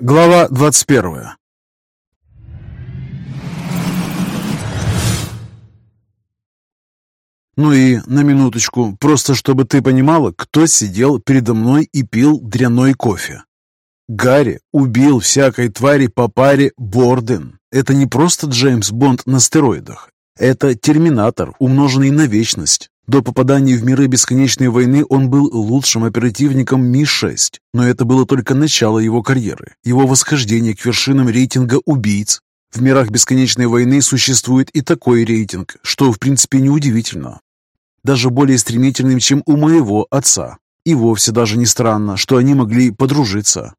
Глава 21 Ну и, на минуточку, просто чтобы ты понимала, кто сидел передо мной и пил дряной кофе. Гарри убил всякой твари по паре Борден. Это не просто Джеймс Бонд на стероидах. Это терминатор, умноженный на вечность. До попадания в миры бесконечной войны он был лучшим оперативником Ми-6, но это было только начало его карьеры, его восхождение к вершинам рейтинга убийц. В мирах бесконечной войны существует и такой рейтинг, что в принципе неудивительно. Даже более стремительным, чем у моего отца. И вовсе даже не странно, что они могли подружиться.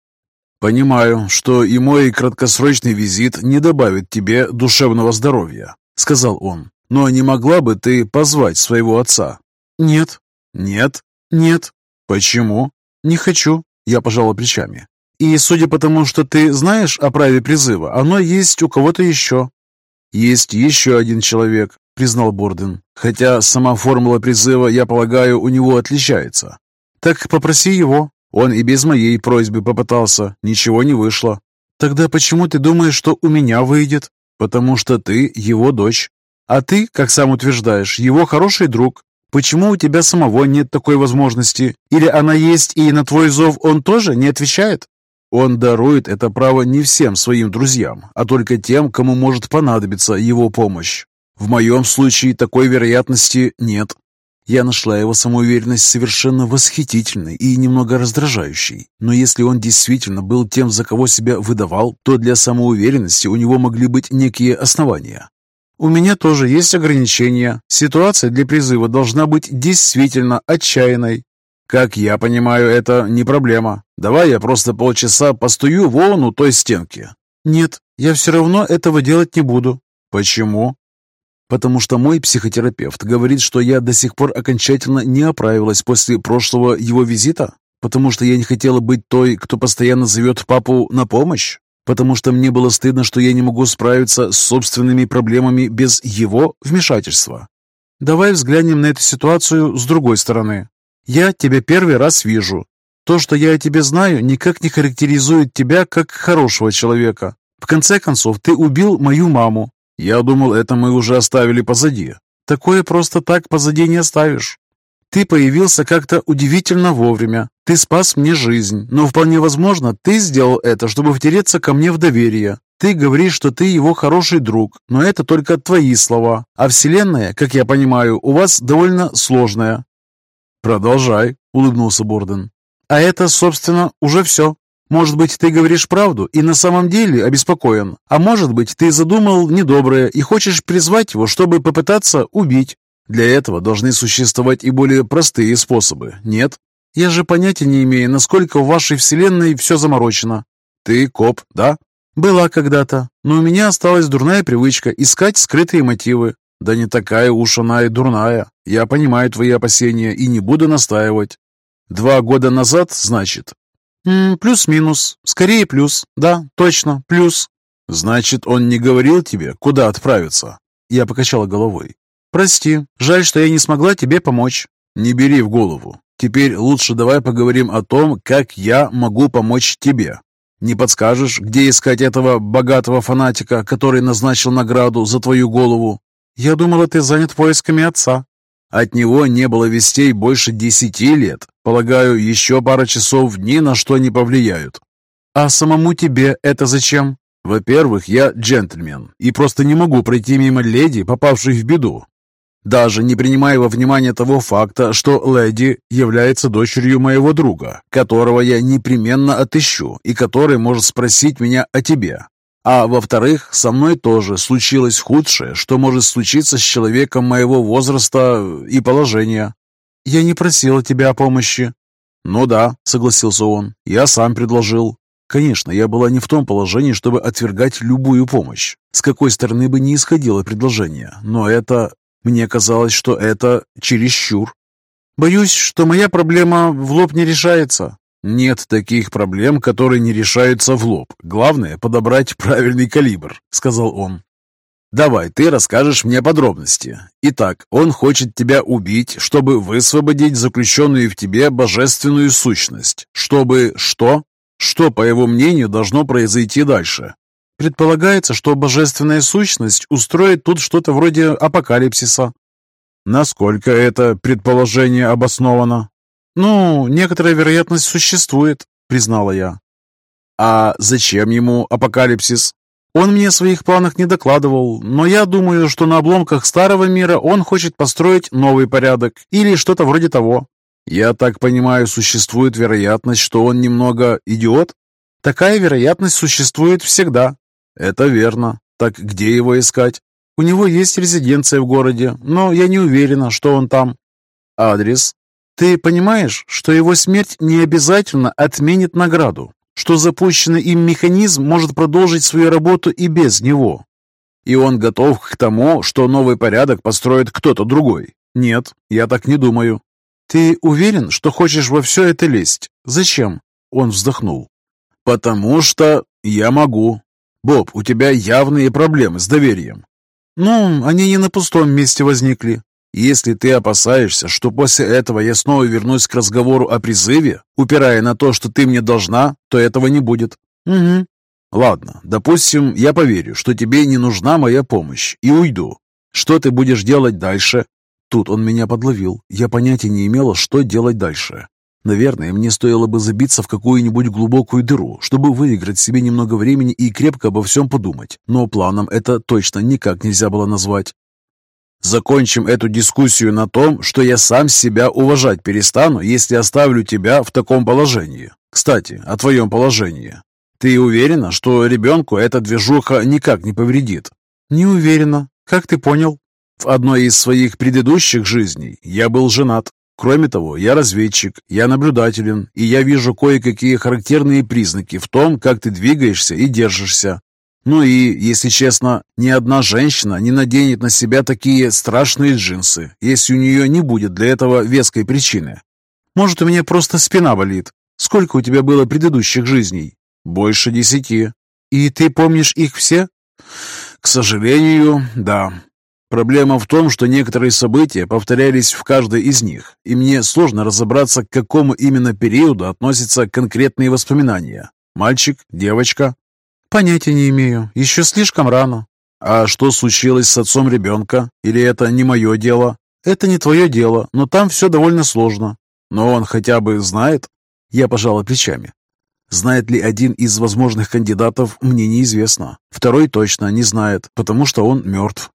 «Понимаю, что и мой краткосрочный визит не добавит тебе душевного здоровья», — сказал он. Но не могла бы ты позвать своего отца?» «Нет». «Нет?» «Нет». «Почему?» «Не хочу», — я пожала плечами. «И судя по тому, что ты знаешь о праве призыва, оно есть у кого-то еще». «Есть еще один человек», — признал Борден. «Хотя сама формула призыва, я полагаю, у него отличается». «Так попроси его». Он и без моей просьбы попытался. Ничего не вышло. «Тогда почему ты думаешь, что у меня выйдет?» «Потому что ты его дочь». А ты, как сам утверждаешь, его хороший друг. Почему у тебя самого нет такой возможности? Или она есть, и на твой зов он тоже не отвечает? Он дарует это право не всем своим друзьям, а только тем, кому может понадобиться его помощь. В моем случае такой вероятности нет. Я нашла его самоуверенность совершенно восхитительной и немного раздражающей. Но если он действительно был тем, за кого себя выдавал, то для самоуверенности у него могли быть некие основания. У меня тоже есть ограничения. Ситуация для призыва должна быть действительно отчаянной. Как я понимаю, это не проблема. Давай я просто полчаса постою вон у той стенки. Нет, я все равно этого делать не буду. Почему? Потому что мой психотерапевт говорит, что я до сих пор окончательно не оправилась после прошлого его визита? Потому что я не хотела быть той, кто постоянно зовет папу на помощь? Потому что мне было стыдно, что я не могу справиться с собственными проблемами без его вмешательства. Давай взглянем на эту ситуацию с другой стороны. Я тебя первый раз вижу. То, что я о тебе знаю, никак не характеризует тебя как хорошего человека. В конце концов, ты убил мою маму. Я думал, это мы уже оставили позади. Такое просто так позади не оставишь. Ты появился как-то удивительно вовремя. Ты спас мне жизнь, но вполне возможно, ты сделал это, чтобы втереться ко мне в доверие. Ты говоришь, что ты его хороший друг, но это только твои слова. А Вселенная, как я понимаю, у вас довольно сложная. Продолжай, улыбнулся Борден. А это, собственно, уже все. Может быть, ты говоришь правду и на самом деле обеспокоен, а может быть, ты задумал недоброе и хочешь призвать его, чтобы попытаться убить. Для этого должны существовать и более простые способы, нет? Я же понятия не имею, насколько в вашей вселенной все заморочено. Ты коп, да? Была когда-то, но у меня осталась дурная привычка искать скрытые мотивы. Да не такая уж она и дурная. Я понимаю твои опасения и не буду настаивать. Два года назад, значит? Плюс-минус. Скорее плюс. Да, точно, плюс. Значит, он не говорил тебе, куда отправиться? Я покачала головой. «Прости, жаль, что я не смогла тебе помочь». «Не бери в голову. Теперь лучше давай поговорим о том, как я могу помочь тебе. Не подскажешь, где искать этого богатого фанатика, который назначил награду за твою голову?» «Я думала, ты занят поисками отца». «От него не было вестей больше десяти лет. Полагаю, еще пара часов ни на что не повлияют». «А самому тебе это зачем?» «Во-первых, я джентльмен и просто не могу пройти мимо леди, попавшей в беду. Даже не принимая во внимание того факта, что леди является дочерью моего друга, которого я непременно отыщу и который может спросить меня о тебе. А во-вторых, со мной тоже случилось худшее, что может случиться с человеком моего возраста и положения. Я не просила тебя о помощи. Ну да, согласился он, я сам предложил. Конечно, я была не в том положении, чтобы отвергать любую помощь, с какой стороны бы ни исходило предложение, но это мне казалось, что это чересчур. Боюсь, что моя проблема в лоб не решается. Нет таких проблем, которые не решаются в лоб. Главное — подобрать правильный калибр, сказал он. Давай, ты расскажешь мне подробности. Итак, он хочет тебя убить, чтобы высвободить заключенную в тебе божественную сущность. Чтобы что? Что, по его мнению, должно произойти дальше? Предполагается, что божественная сущность устроит тут что-то вроде апокалипсиса. Насколько это предположение обосновано? Ну, некоторая вероятность существует, признала я. А зачем ему апокалипсис? Он мне о своих планах не докладывал, но я думаю, что на обломках старого мира он хочет построить новый порядок или что-то вроде того. Я так понимаю, существует вероятность, что он немного идиот? Такая вероятность существует всегда. Это верно. Так где его искать? У него есть резиденция в городе, но я не уверена, что он там. Адрес? Ты понимаешь, что его смерть не обязательно отменит награду, что запущенный им механизм может продолжить свою работу и без него. И он готов к тому, что новый порядок построит кто-то другой? Нет, я так не думаю. Ты уверен, что хочешь во все это лезть? Зачем? Он вздохнул. Потому что я могу. Боб, у тебя явные проблемы с доверием. Ну, они не на пустом месте возникли. Если ты опасаешься, что после этого я снова вернусь к разговору о призыве, упирая на то, что ты мне должна, то этого не будет. Угу. Ладно, допустим, я поверю, что тебе не нужна моя помощь, и уйду. Что ты будешь делать дальше? Тут он меня подловил. Я понятия не имела, что делать дальше. Наверное, мне стоило бы забиться в какую-нибудь глубокую дыру, чтобы выиграть себе немного времени и крепко обо всем подумать. Но планом это точно никак нельзя было назвать. Закончим эту дискуссию на том, что я сам себя уважать перестану, если оставлю тебя в таком положении. Кстати, о твоем положении. Ты уверена, что ребенку эта движуха никак не повредит? Не уверена. Как ты понял? В одной из своих предыдущих жизней я был женат. Кроме того, я разведчик, я наблюдателен, и я вижу кое-какие характерные признаки в том, как ты двигаешься и держишься. Ну и, если честно, ни одна женщина не наденет на себя такие страшные джинсы, если у нее не будет для этого веской причины. Может, у меня просто спина болит. Сколько у тебя было предыдущих жизней? Больше десяти. И ты помнишь их все? К сожалению, да. Проблема в том, что некоторые события повторялись в каждой из них, и мне сложно разобраться, к какому именно периоду относятся конкретные воспоминания. Мальчик, девочка? Понятия не имею. Еще слишком рано. А что случилось с отцом ребенка? Или это не мое дело? Это не твое дело, но там все довольно сложно. Но он хотя бы знает? Я пожала плечами. Знает ли один из возможных кандидатов, мне неизвестно. Второй точно не знает, потому что он мертв.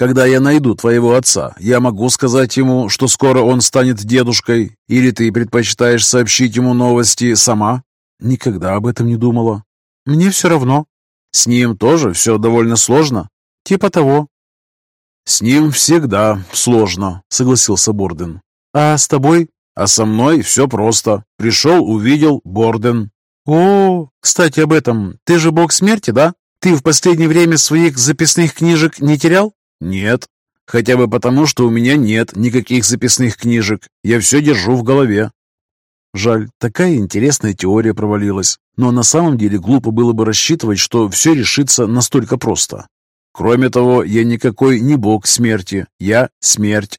Когда я найду твоего отца, я могу сказать ему, что скоро он станет дедушкой? Или ты предпочитаешь сообщить ему новости сама?» «Никогда об этом не думала. Мне все равно». «С ним тоже все довольно сложно?» «Типа того». «С ним всегда сложно», — согласился Борден. «А с тобой?» «А со мной все просто. Пришел, увидел Борден». «О, кстати, об этом. Ты же бог смерти, да? Ты в последнее время своих записных книжек не терял?» «Нет. Хотя бы потому, что у меня нет никаких записных книжек. Я все держу в голове». Жаль, такая интересная теория провалилась. Но на самом деле глупо было бы рассчитывать, что все решится настолько просто. Кроме того, я никакой не бог смерти. Я смерть.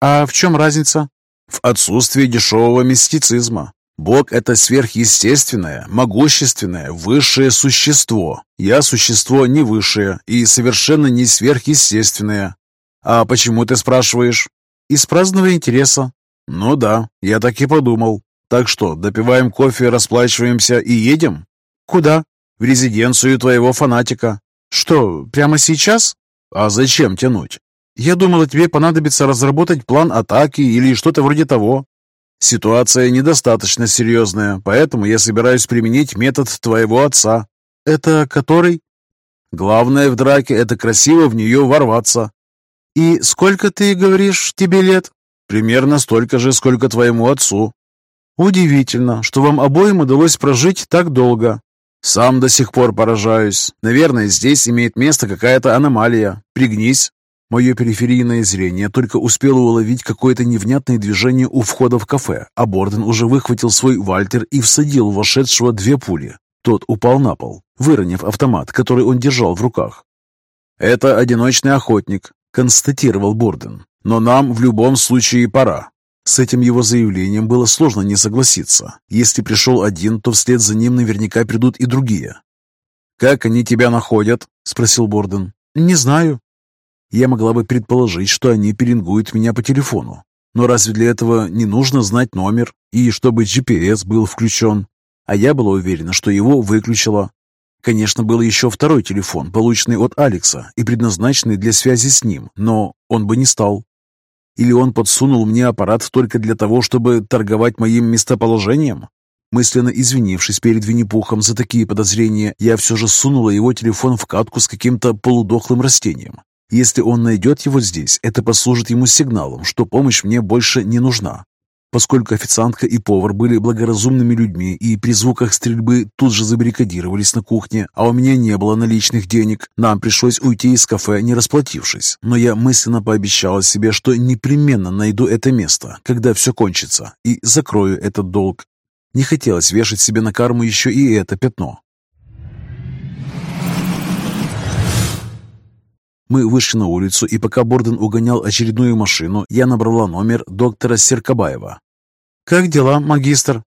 А в чем разница? В отсутствии дешевого мистицизма. Бог – это сверхъестественное, могущественное, высшее существо. Я существо не высшее и совершенно не сверхъестественное. А почему ты спрашиваешь? Из праздного интереса. Ну да, я так и подумал. Так что, допиваем кофе, расплачиваемся и едем? Куда? В резиденцию твоего фанатика. Что, прямо сейчас? А зачем тянуть? Я думала, тебе понадобится разработать план атаки или что-то вроде того. Ситуация недостаточно серьезная, поэтому я собираюсь применить метод твоего отца. Это который? Главное в драке – это красиво в нее ворваться. И сколько, ты говоришь, тебе лет? Примерно столько же, сколько твоему отцу. Удивительно, что вам обоим удалось прожить так долго. Сам до сих пор поражаюсь. Наверное, здесь имеет место какая-то аномалия. Пригнись. Мое периферийное зрение только успело уловить какое-то невнятное движение у входа в кафе, а Борден уже выхватил свой вальтер и всадил вошедшего две пули. Тот упал на пол, выронив автомат, который он держал в руках. «Это одиночный охотник», — констатировал Борден. «Но нам в любом случае пора. С этим его заявлением было сложно не согласиться. Если пришел один, то вслед за ним наверняка придут и другие. «Как они тебя находят?» – спросил Борден. «Не знаю». Я могла бы предположить, что они пеленгуют меня по телефону. Но разве для этого не нужно знать номер и чтобы GPS был включен? А я была уверена, что его выключила. Конечно, был еще второй телефон, полученный от Алекса и предназначенный для связи с ним, но он бы не стал. Или он подсунул мне аппарат только для того, чтобы торговать моим местоположением? Мысленно извинившись перед Винни-Пухом за такие подозрения, я все же сунула его телефон в катку с каким-то полудохлым растением. Если он найдет его здесь, это послужит ему сигналом, что помощь мне больше не нужна. Поскольку официантка и повар были благоразумными людьми и при звуках стрельбы тут же забаррикадировались на кухне, а у меня не было наличных денег, нам пришлось уйти из кафе, не расплатившись. Но я мысленно пообещала себе, что непременно найду это место, когда все кончится, и закрою этот долг. Не хотелось вешать себе на карму еще и это пятно. Мы вышли на улицу, и пока Борден угонял очередную машину, я набрала номер доктора Серкабаева. «Как дела, магистр?»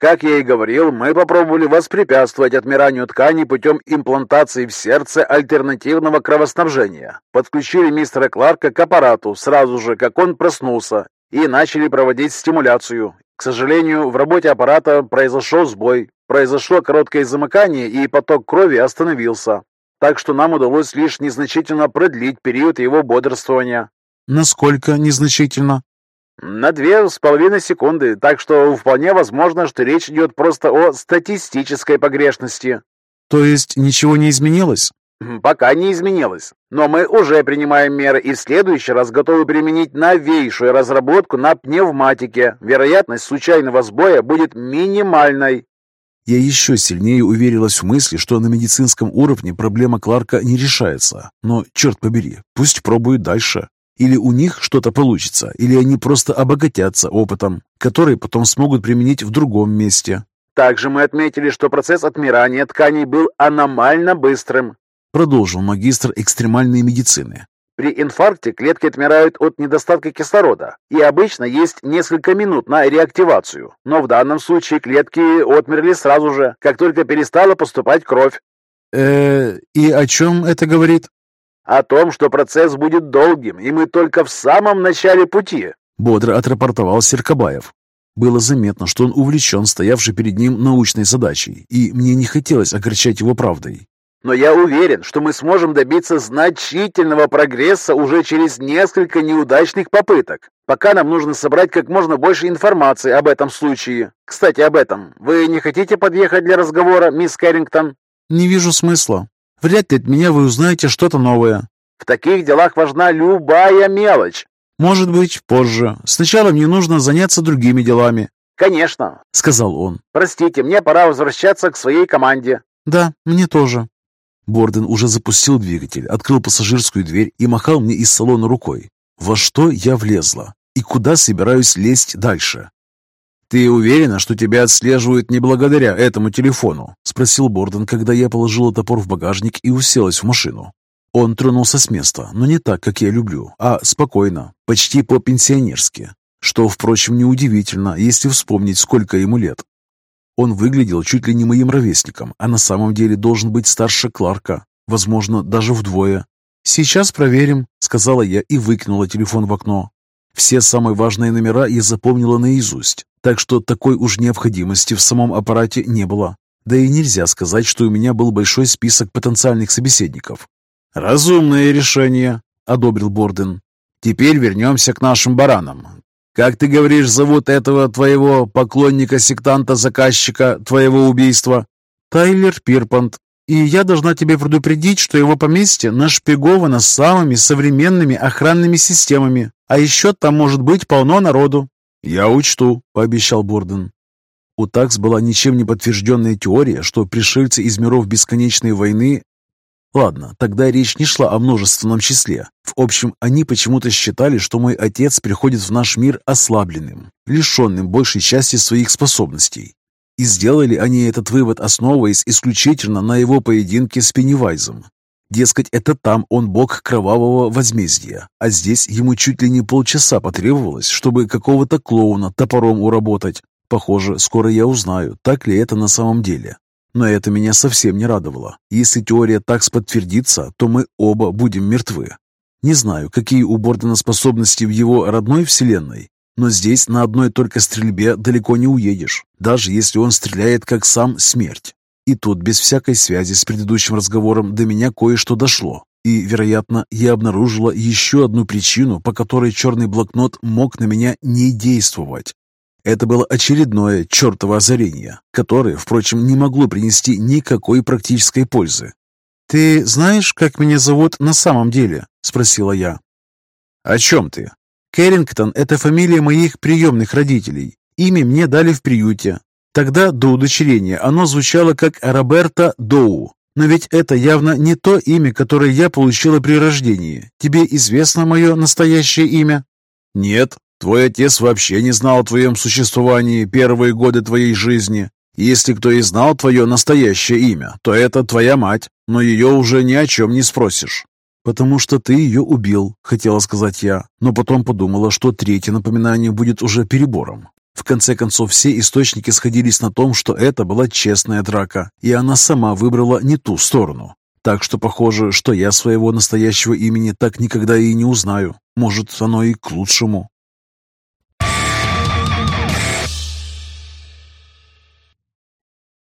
Как я и говорил, мы попробовали воспрепятствовать отмиранию тканей путем имплантации в сердце альтернативного кровоснабжения. Подключили мистера Кларка к аппарату сразу же, как он проснулся, и начали проводить стимуляцию. К сожалению, в работе аппарата произошел сбой, произошло короткое замыкание, и поток крови остановился так что нам удалось лишь незначительно продлить период его бодрствования. Насколько незначительно? На две с половиной секунды, так что вполне возможно, что речь идет просто о статистической погрешности. То есть ничего не изменилось? Пока не изменилось. Но мы уже принимаем меры и в следующий раз готовы применить новейшую разработку на пневматике. Вероятность случайного сбоя будет минимальной. Я еще сильнее уверилась в мысли, что на медицинском уровне проблема Кларка не решается. Но, черт побери, пусть пробуют дальше. Или у них что-то получится, или они просто обогатятся опытом, который потом смогут применить в другом месте. Также мы отметили, что процесс отмирания тканей был аномально быстрым, продолжил магистр экстремальной медицины. При инфаркте клетки отмирают от недостатка кислорода, и обычно есть несколько минут на реактивацию. Но в данном случае клетки отмерли сразу же, как только перестала поступать кровь. э и о чем это говорит? О том, что процесс будет долгим, и мы только в самом начале пути. Бодро отрапортовал Серкобаев. Было заметно, что он увлечен стоявшей перед ним научной задачей, и мне не хотелось огорчать его правдой. Но я уверен, что мы сможем добиться значительного прогресса уже через несколько неудачных попыток. Пока нам нужно собрать как можно больше информации об этом случае. Кстати, об этом. Вы не хотите подъехать для разговора, мисс Кэррингтон? Не вижу смысла. Вряд ли от меня вы узнаете что-то новое. В таких делах важна любая мелочь. Может быть, позже. Сначала мне нужно заняться другими делами. «Конечно», — сказал он. «Простите, мне пора возвращаться к своей команде». «Да, мне тоже». Борден уже запустил двигатель, открыл пассажирскую дверь и махал мне из салона рукой. Во что я влезла? И куда собираюсь лезть дальше? «Ты уверена, что тебя отслеживают не благодаря этому телефону?» — спросил Борден, когда я положила топор в багажник и уселась в машину. Он тронулся с места, но не так, как я люблю, а спокойно, почти по-пенсионерски. Что, впрочем, неудивительно, если вспомнить, сколько ему лет. Он выглядел чуть ли не моим ровесником, а на самом деле должен быть старше Кларка, возможно, даже вдвое. «Сейчас проверим», — сказала я и выкинула телефон в окно. Все самые важные номера я запомнила наизусть, так что такой уж необходимости в самом аппарате не было. Да и нельзя сказать, что у меня был большой список потенциальных собеседников. «Разумное решение», — одобрил Борден. «Теперь вернемся к нашим баранам. Как ты говоришь, зовут этого твоего поклонника-сектанта-заказчика твоего убийства? Тайлер Пирпант. И я должна тебе предупредить, что его поместье нашпиговано самыми современными охранными системами. А еще там может быть полно народу. Я учту, пообещал Борден. У Такс была ничем не подтвержденная теория, что пришельцы из миров бесконечной войны Ладно, тогда речь не шла о множественном числе. В общем, они почему-то считали, что мой отец приходит в наш мир ослабленным, лишенным большей части своих способностей. И сделали они этот вывод, основываясь исключительно на его поединке с Пеннивайзом. Дескать, это там он бог кровавого возмездия, а здесь ему чуть ли не полчаса потребовалось, чтобы какого-то клоуна топором уработать. Похоже, скоро я узнаю, так ли это на самом деле. Но это меня совсем не радовало. Если теория такс подтвердится, то мы оба будем мертвы. Не знаю, какие у Бордена способности в его родной вселенной, но здесь на одной только стрельбе далеко не уедешь, даже если он стреляет как сам смерть. И тут, без всякой связи с предыдущим разговором, до меня кое-что дошло. И, вероятно, я обнаружила еще одну причину, по которой черный блокнот мог на меня не действовать. Это было очередное чертово озарение, которое, впрочем, не могло принести никакой практической пользы. «Ты знаешь, как меня зовут на самом деле?» – спросила я. «О чем ты?» «Керрингтон – это фамилия моих приемных родителей. Имя мне дали в приюте, Тогда до удочерения оно звучало как Роберта Доу. Но ведь это явно не то имя, которое я получила при рождении. Тебе известно мое настоящее имя? Нет, твой отец вообще не знал о твоем существовании первые годы твоей жизни. Если кто и знал твое настоящее имя, то это твоя мать, но ее уже ни о чем не спросишь. «Потому что ты ее убил», — хотела сказать я, но потом подумала, что третье напоминание будет уже перебором. В конце концов, все источники сходились на том, что это была честная драка, и она сама выбрала не ту сторону. Так что похоже, что я своего настоящего имени так никогда и не узнаю. Может, оно и к лучшему.